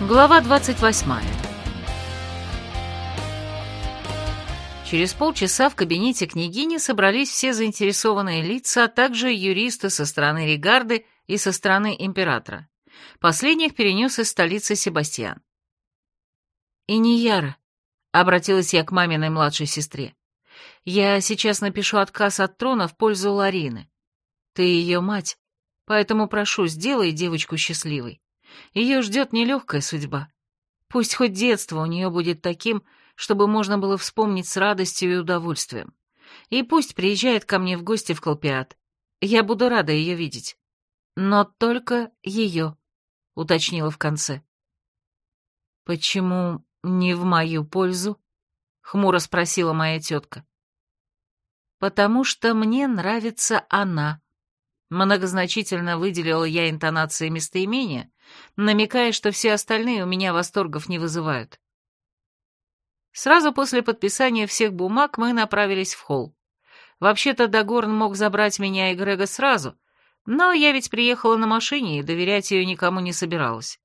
Глава 28 Через полчаса в кабинете княгини собрались все заинтересованные лица, а также юристы со стороны Регарды и со стороны императора. Последних перенес из столицы Себастьян. «И не Яра», — обратилась я к маминой младшей сестре. «Я сейчас напишу отказ от трона в пользу Ларины. Ты ее мать, поэтому прошу, сделай девочку счастливой. Ее ждет нелегкая судьба. Пусть хоть детство у нее будет таким, чтобы можно было вспомнить с радостью и удовольствием. И пусть приезжает ко мне в гости в Колпиат. Я буду рада ее видеть. Но только ее, — уточнила в конце. «Почему не в мою пользу?» — хмуро спросила моя тетка. «Потому что мне нравится она», — многозначительно выделила я интонации местоимения, намекая, что все остальные у меня восторгов не вызывают. Сразу после подписания всех бумаг мы направились в холл. Вообще-то Дагорн мог забрать меня и Грега сразу, но я ведь приехала на машине и доверять ее никому не собиралась.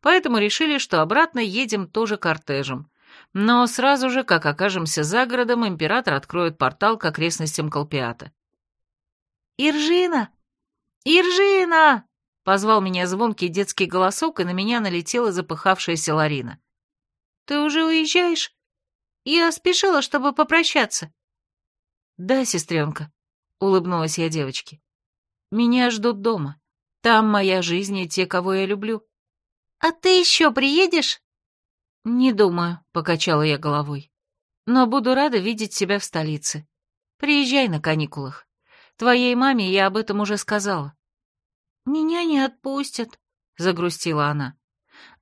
Поэтому решили, что обратно едем тоже кортежем. Но сразу же, как окажемся за городом, император откроет портал к окрестностям Колпиата. «Иржина! Иржина!» — позвал меня звонкий детский голосок, и на меня налетела запыхавшаяся Ларина. «Ты уже уезжаешь?» Я спешила, чтобы попрощаться. Да, сестренка, улыбнулась я девочке. Меня ждут дома. Там моя жизнь и те, кого я люблю. А ты еще приедешь? Не думаю, покачала я головой. Но буду рада видеть тебя в столице. Приезжай на каникулах. Твоей маме я об этом уже сказала. Меня не отпустят, загрустила она.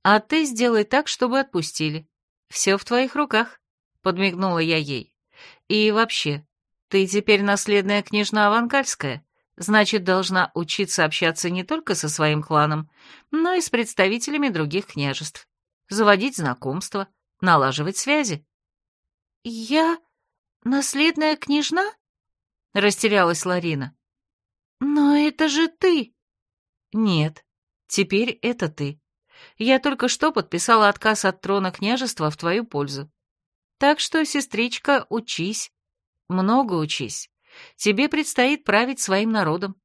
А ты сделай так, чтобы отпустили. Все в твоих руках подмигнула я ей. «И вообще, ты теперь наследная княжна Аванкальская, значит, должна учиться общаться не только со своим кланом, но и с представителями других княжеств, заводить знакомства, налаживать связи». «Я наследная княжна?» — растерялась Ларина. «Но это же ты!» «Нет, теперь это ты. Я только что подписала отказ от трона княжества в твою пользу. Так что, сестричка, учись. Много учись. Тебе предстоит править своим народом.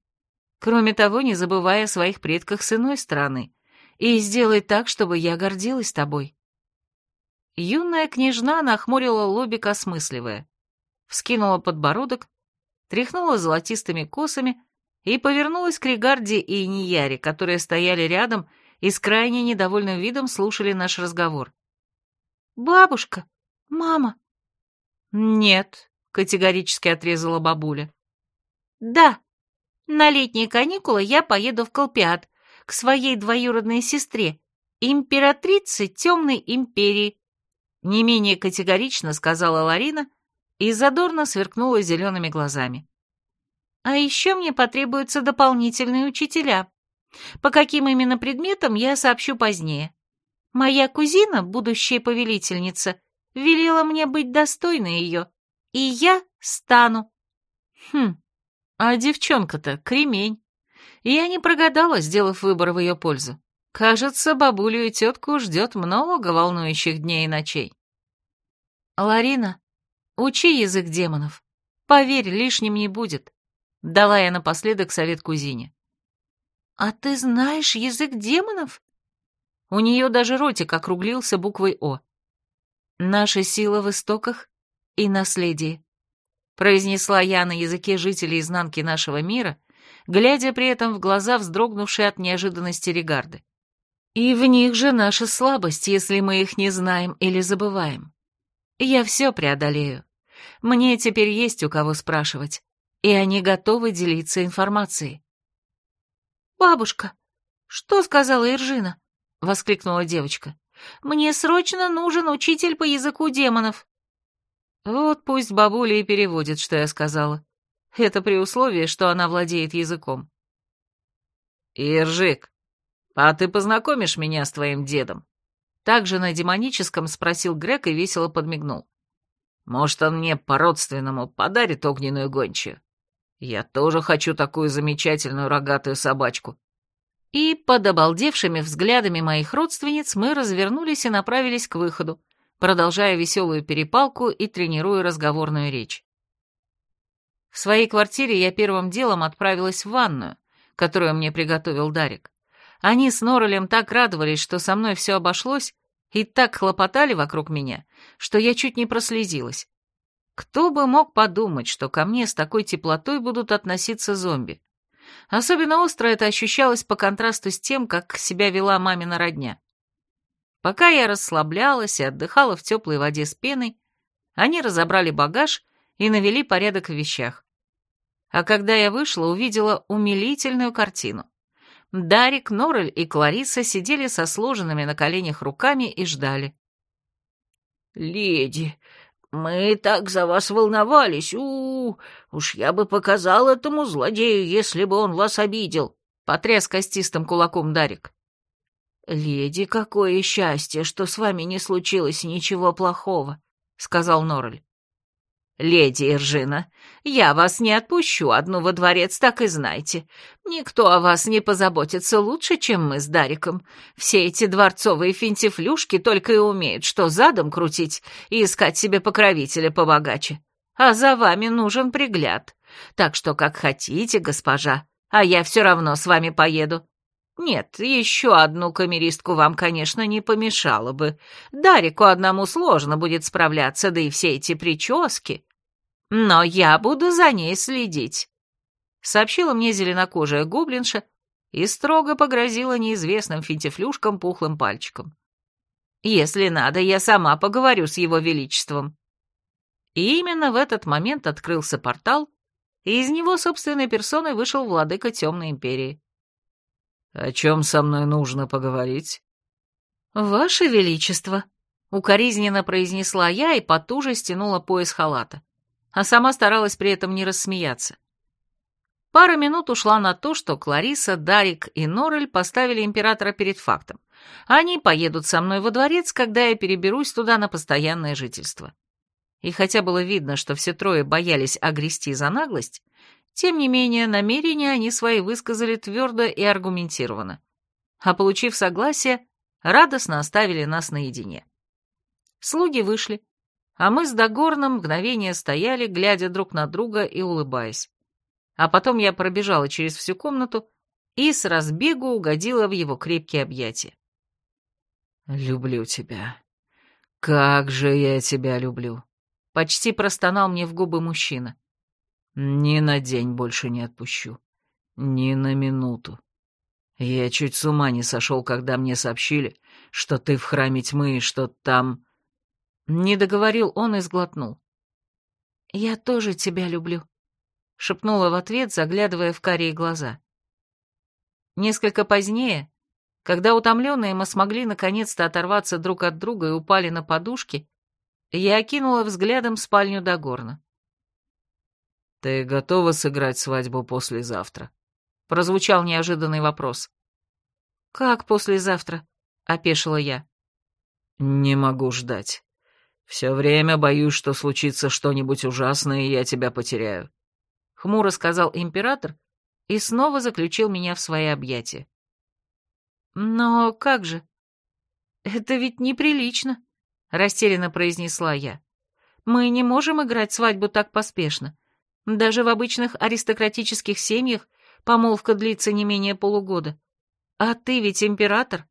Кроме того, не забывай о своих предках с иной стороны. И сделай так, чтобы я гордилась тобой. Юная княжна нахмурила лобик, осмысливая. Вскинула подбородок, тряхнула золотистыми косами и повернулась к Ригарде и Нияре, которые стояли рядом и с крайне недовольным видом слушали наш разговор. «Бабушка, «Мама!» «Нет», — категорически отрезала бабуля. «Да, на летние каникулы я поеду в Колпиат к своей двоюродной сестре, императрице Темной Империи», не менее категорично сказала Ларина и задорно сверкнула зелеными глазами. «А еще мне потребуются дополнительные учителя. По каким именно предметам, я сообщу позднее. Моя кузина, будущая повелительница, — велела мне быть достойной ее, и я стану. Хм, а девчонка-то кремень. Я не прогадала, сделав выбор в ее пользу. Кажется, бабулю и тетку ждет много волнующих дней и ночей. Ларина, учи язык демонов. Поверь, лишним не будет. Дала я напоследок совет кузине. А ты знаешь язык демонов? У нее даже ротик округлился буквой «О». «Наша сила в истоках и наследии», — произнесла я на языке жителей изнанки нашего мира, глядя при этом в глаза вздрогнувшие от неожиданности Регарды. «И в них же наша слабость, если мы их не знаем или забываем. Я все преодолею. Мне теперь есть у кого спрашивать, и они готовы делиться информацией». «Бабушка, что сказала Иржина?» — воскликнула девочка. Мне срочно нужен учитель по языку демонов». Вот пусть бабуля и переводит, что я сказала. Это при условии, что она владеет языком. «Иржик, а ты познакомишь меня с твоим дедом?» Также на демоническом спросил Грек и весело подмигнул. «Может, он мне по-родственному подарит огненную гончую? Я тоже хочу такую замечательную рогатую собачку». И под обалдевшими взглядами моих родственниц мы развернулись и направились к выходу, продолжая веселую перепалку и тренируя разговорную речь. В своей квартире я первым делом отправилась в ванную, которую мне приготовил Дарик. Они с Норрелем так радовались, что со мной все обошлось, и так хлопотали вокруг меня, что я чуть не прослезилась. Кто бы мог подумать, что ко мне с такой теплотой будут относиться зомби? Особенно остро это ощущалось по контрасту с тем, как себя вела мамина родня. Пока я расслаблялась и отдыхала в теплой воде с пеной, они разобрали багаж и навели порядок в вещах. А когда я вышла, увидела умилительную картину. Дарик, Норрель и Клариса сидели со сложенными на коленях руками и ждали. «Леди, мы так за вас волновались, у, -у, -у уж я бы показал этому злодею, если бы он вас обидел», — потряс костистым кулаком Дарик. «Леди, какое счастье, что с вами не случилось ничего плохого», — сказал Норрель. «Леди Иржина, я вас не отпущу одну во дворец, так и знайте. Никто о вас не позаботится лучше, чем мы с Дариком. Все эти дворцовые финтифлюшки только и умеют, что задом крутить и искать себе покровителя побогаче. А за вами нужен пригляд. Так что как хотите, госпожа, а я все равно с вами поеду. Нет, еще одну камеристку вам, конечно, не помешало бы. Дарику одному сложно будет справляться, да и все эти прически. Но я буду за ней следить», — сообщила мне зеленокожая гоблинша и строго погрозила неизвестным финтифлюшкам пухлым пальчиком. «Если надо, я сама поговорю с его величеством». И именно в этот момент открылся портал, и из него собственной персоной вышел владыка Темной Империи. «О чем со мной нужно поговорить?» «Ваше Величество», — укоризненно произнесла я и потуже стянула пояс халата, а сама старалась при этом не рассмеяться. Пара минут ушла на то, что Клариса, Дарик и Норрель поставили императора перед фактом. Они поедут со мной во дворец, когда я переберусь туда на постоянное жительство. И хотя было видно, что все трое боялись огрести за наглость, тем не менее, намерения они свои высказали твердо и аргументированно. А получив согласие, радостно оставили нас наедине. Слуги вышли, а мы с Дагорном мгновение стояли, глядя друг на друга и улыбаясь. А потом я пробежала через всю комнату и с разбегу угодила в его крепкие объятия. «Люблю тебя. Как же я тебя люблю!» Почти простонал мне в губы мужчина. Ни на день больше не отпущу. Ни на минуту. Я чуть с ума не сошел, когда мне сообщили, что ты в храме тьмы и что там... Не договорил он и сглотнул. «Я тоже тебя люблю», — шепнула в ответ, заглядывая в карие глаза. Несколько позднее, когда утомленные мы смогли наконец-то оторваться друг от друга и упали на подушки, я окинула взглядом спальню до горна. «Ты готова сыграть свадьбу послезавтра?» Прозвучал неожиданный вопрос. «Как послезавтра?» — опешила я. «Не могу ждать. Все время боюсь, что случится что-нибудь ужасное, и я тебя потеряю», — хмуро сказал император и снова заключил меня в свои объятия. «Но как же? Это ведь неприлично», — растерянно произнесла я. «Мы не можем играть свадьбу так поспешно. Даже в обычных аристократических семьях помолвка длится не менее полугода. А ты ведь император.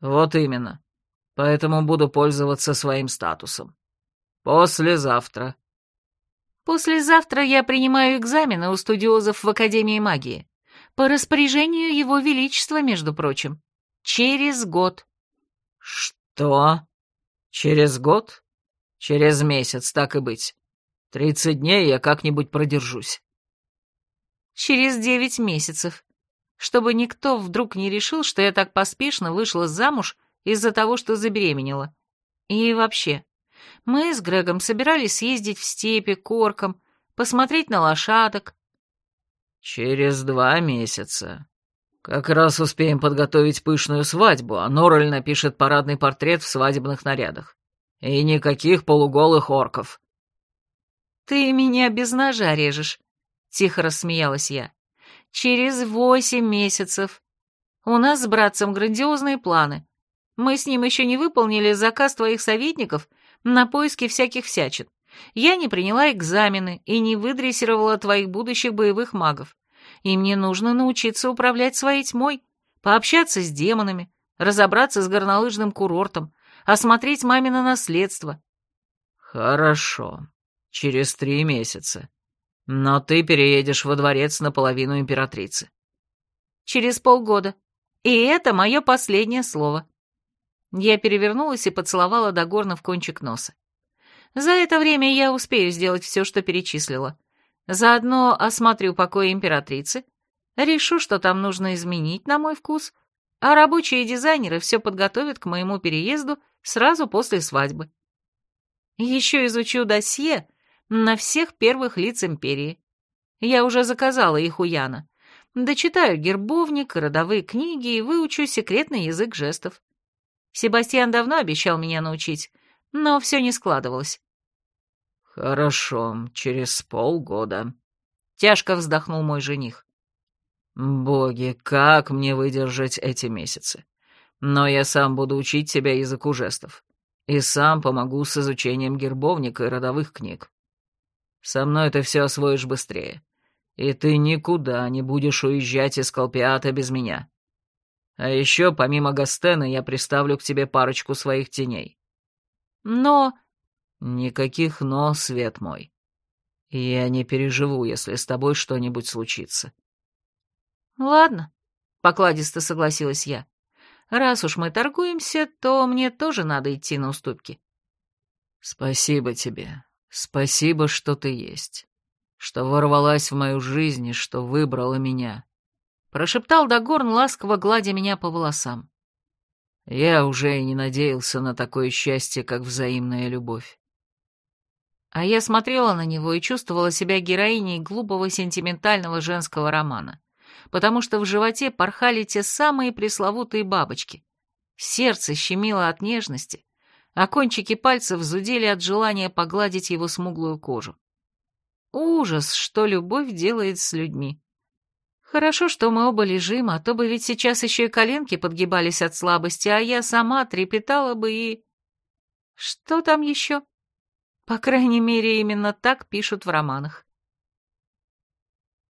Вот именно. Поэтому буду пользоваться своим статусом. Послезавтра. Послезавтра я принимаю экзамены у студиозов в Академии магии. По распоряжению Его Величества, между прочим. Через год. Что? Через год? Через месяц, так и быть. Тридцать дней я как-нибудь продержусь. Через девять месяцев. Чтобы никто вдруг не решил, что я так поспешно вышла замуж из-за того, что забеременела. И вообще, мы с Грегом собирались съездить в степи, к оркам, посмотреть на лошадок. Через два месяца. Как раз успеем подготовить пышную свадьбу, а Норрель напишет парадный портрет в свадебных нарядах. И никаких полуголых орков. «Ты меня без ножа режешь», — тихо рассмеялась я. «Через восемь месяцев». У нас с братцем грандиозные планы. Мы с ним еще не выполнили заказ твоих советников на поиски всяких всячин. Я не приняла экзамены и не выдрессировала твоих будущих боевых магов. И мне нужно научиться управлять своей тьмой, пообщаться с демонами, разобраться с горнолыжным курортом, осмотреть мамино наследство. Хорошо. Через три месяца. Но ты переедешь во дворец наполовину императрицы. Через полгода. И это мое последнее слово. Я перевернулась и поцеловала Дагорна в кончик носа. За это время я успею сделать все, что перечислила. Заодно осмотрю покои императрицы, решу, что там нужно изменить на мой вкус, а рабочие дизайнеры все подготовят к моему переезду сразу после свадьбы. Еще изучу досье на всех первых лиц империи. Я уже заказала их у Яна. Дочитаю гербовник, родовые книги и выучу секретный язык жестов. Себастьян давно обещал меня научить, но все не складывалось. «Хорошо, через полгода», — тяжко вздохнул мой жених. «Боги, как мне выдержать эти месяцы? Но я сам буду учить тебя языку жестов. И сам помогу с изучением гербовника и родовых книг. Со мной ты все освоишь быстрее. И ты никуда не будешь уезжать из Колпиата без меня. А еще, помимо Гастена, я приставлю к тебе парочку своих теней. Но... Никаких «но», свет мой. Я не переживу, если с тобой что-нибудь случится. Ладно, покладисто согласилась я. Раз уж мы торгуемся, то мне тоже надо идти на уступки. Спасибо тебе. Спасибо, что ты есть. Что ворвалась в мою жизнь и что выбрала меня прошептал Дагорн, ласково гладя меня по волосам. Я уже и не надеялся на такое счастье, как взаимная любовь. А я смотрела на него и чувствовала себя героиней глупого сентиментального женского романа, потому что в животе порхали те самые пресловутые бабочки. Сердце щемило от нежности, а кончики пальцев зудели от желания погладить его смуглую кожу. Ужас, что любовь делает с людьми. Хорошо, что мы оба лежим, а то бы ведь сейчас еще и коленки подгибались от слабости, а я сама трепетала бы и... Что там еще? По крайней мере, именно так пишут в романах.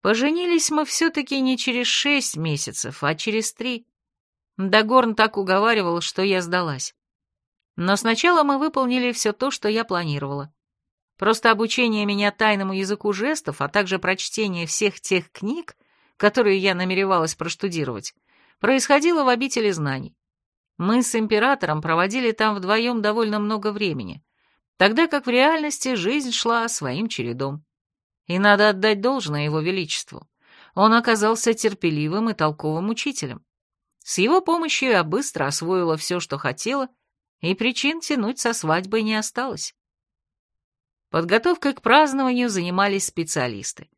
Поженились мы все-таки не через шесть месяцев, а через три. Дагорн так уговаривал, что я сдалась. Но сначала мы выполнили все то, что я планировала. Просто обучение меня тайному языку жестов, а также прочтение всех тех книг, которые я намеревалась проштудировать, происходило в обители знаний. Мы с императором проводили там вдвоем довольно много времени, тогда как в реальности жизнь шла своим чередом. И надо отдать должное его величеству. Он оказался терпеливым и толковым учителем. С его помощью я быстро освоила все, что хотела, и причин тянуть со свадьбой не осталось. Подготовкой к празднованию занимались специалисты.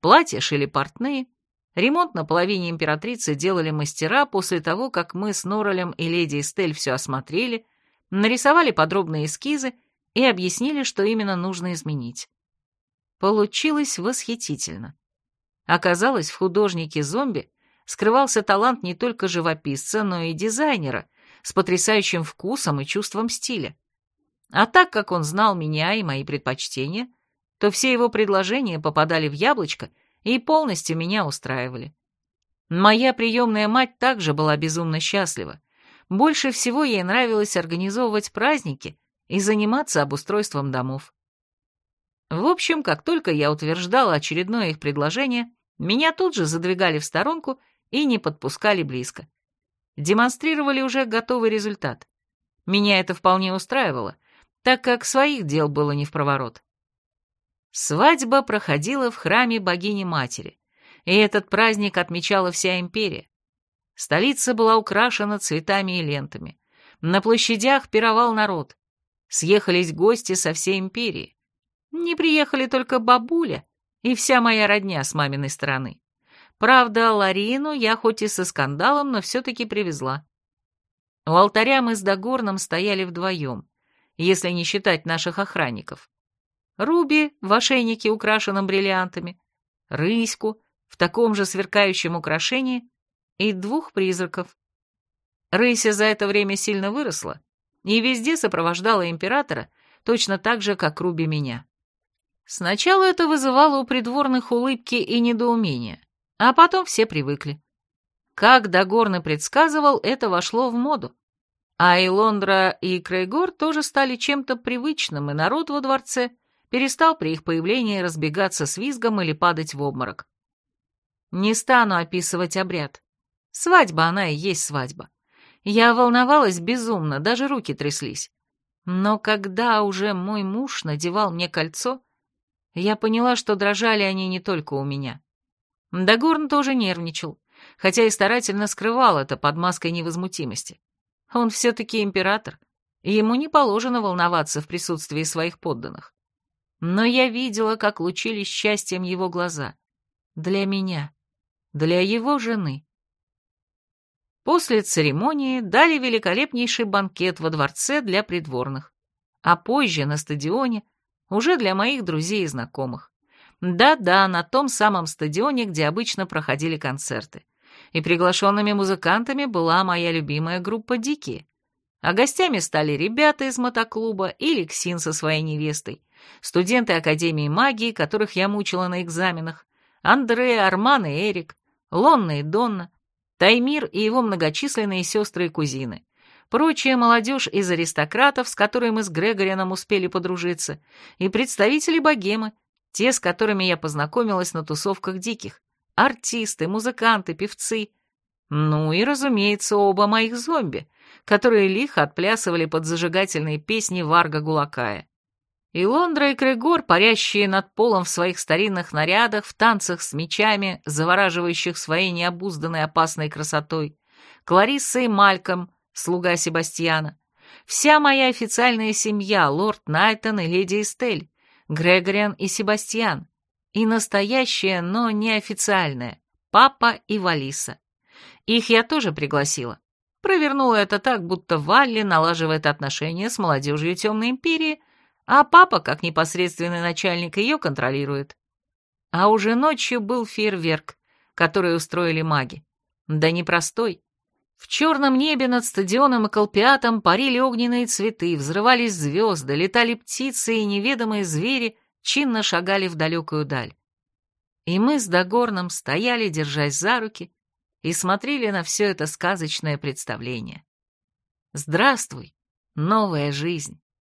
Платья шили портные, Ремонт на половине императрицы делали мастера после того, как мы с Норрелем и леди Эстель все осмотрели, нарисовали подробные эскизы и объяснили, что именно нужно изменить. Получилось восхитительно. Оказалось, в художнике-зомби скрывался талант не только живописца, но и дизайнера с потрясающим вкусом и чувством стиля. А так как он знал меня и мои предпочтения, то все его предложения попадали в яблочко и полностью меня устраивали. Моя приемная мать также была безумно счастлива. Больше всего ей нравилось организовывать праздники и заниматься обустройством домов. В общем, как только я утверждала очередное их предложение, меня тут же задвигали в сторонку и не подпускали близко. Демонстрировали уже готовый результат. Меня это вполне устраивало, так как своих дел было не в проворот. Свадьба проходила в храме богини-матери, и этот праздник отмечала вся империя. Столица была украшена цветами и лентами. На площадях пировал народ. Съехались гости со всей империи. Не приехали только бабуля и вся моя родня с маминой стороны. Правда, Ларину я хоть и со скандалом, но все-таки привезла. У алтаря мы с Дагорном стояли вдвоем, если не считать наших охранников. Руби в ошейнике, украшенном бриллиантами, рыську в таком же сверкающем украшении и двух призраков. Рыся за это время сильно выросла и везде сопровождала императора, точно так же, как Руби меня. Сначала это вызывало у придворных улыбки и недоумение, а потом все привыкли. Как Дагорн предсказывал, это вошло в моду. А и Лондра, и Крейгор тоже стали чем-то привычным, и народ во дворце перестал при их появлении разбегаться с визгом или падать в обморок. Не стану описывать обряд. Свадьба она и есть свадьба. Я волновалась безумно, даже руки тряслись. Но когда уже мой муж надевал мне кольцо, я поняла, что дрожали они не только у меня. Дагорн тоже нервничал, хотя и старательно скрывал это под маской невозмутимости. Он все-таки император, и ему не положено волноваться в присутствии своих подданных. Но я видела, как лучились счастьем его глаза. Для меня. Для его жены. После церемонии дали великолепнейший банкет во дворце для придворных, а позже на стадионе уже для моих друзей и знакомых. Да-да, на том самом стадионе, где обычно проходили концерты и приглашенными музыкантами была моя любимая группа «Дикие». А гостями стали ребята из мотоклуба и Лексин со своей невестой, студенты Академии магии, которых я мучила на экзаменах, Андрея, Арман и Эрик, Лонна и Донна, Таймир и его многочисленные сестры и кузины, прочая молодежь из аристократов, с которой мы с Грегорианом успели подружиться, и представители богемы, те, с которыми я познакомилась на тусовках диких, артисты, музыканты, певцы. Ну и, разумеется, оба моих зомби, которые лихо отплясывали под зажигательные песни Варга Гулакая. И Лондра и Крегор, парящие над полом в своих старинных нарядах, в танцах с мечами, завораживающих своей необузданной опасной красотой, Кларисса и Мальком, слуга Себастьяна, вся моя официальная семья, лорд Найтон и леди Эстель, Грегориан и Себастьян, и настоящая, но неофициальная, папа и Валиса. Их я тоже пригласила. Провернула это так, будто Валли налаживает отношения с молодежью Темной Империи, а папа, как непосредственный начальник, ее контролирует. А уже ночью был фейерверк, который устроили маги. Да непростой. В черном небе над стадионом и колпиатом парили огненные цветы, взрывались звезды, летали птицы и неведомые звери чинно шагали в далекую даль. И мы с Дагорном стояли, держась за руки, и смотрели на все это сказочное представление. Здравствуй, новая жизнь!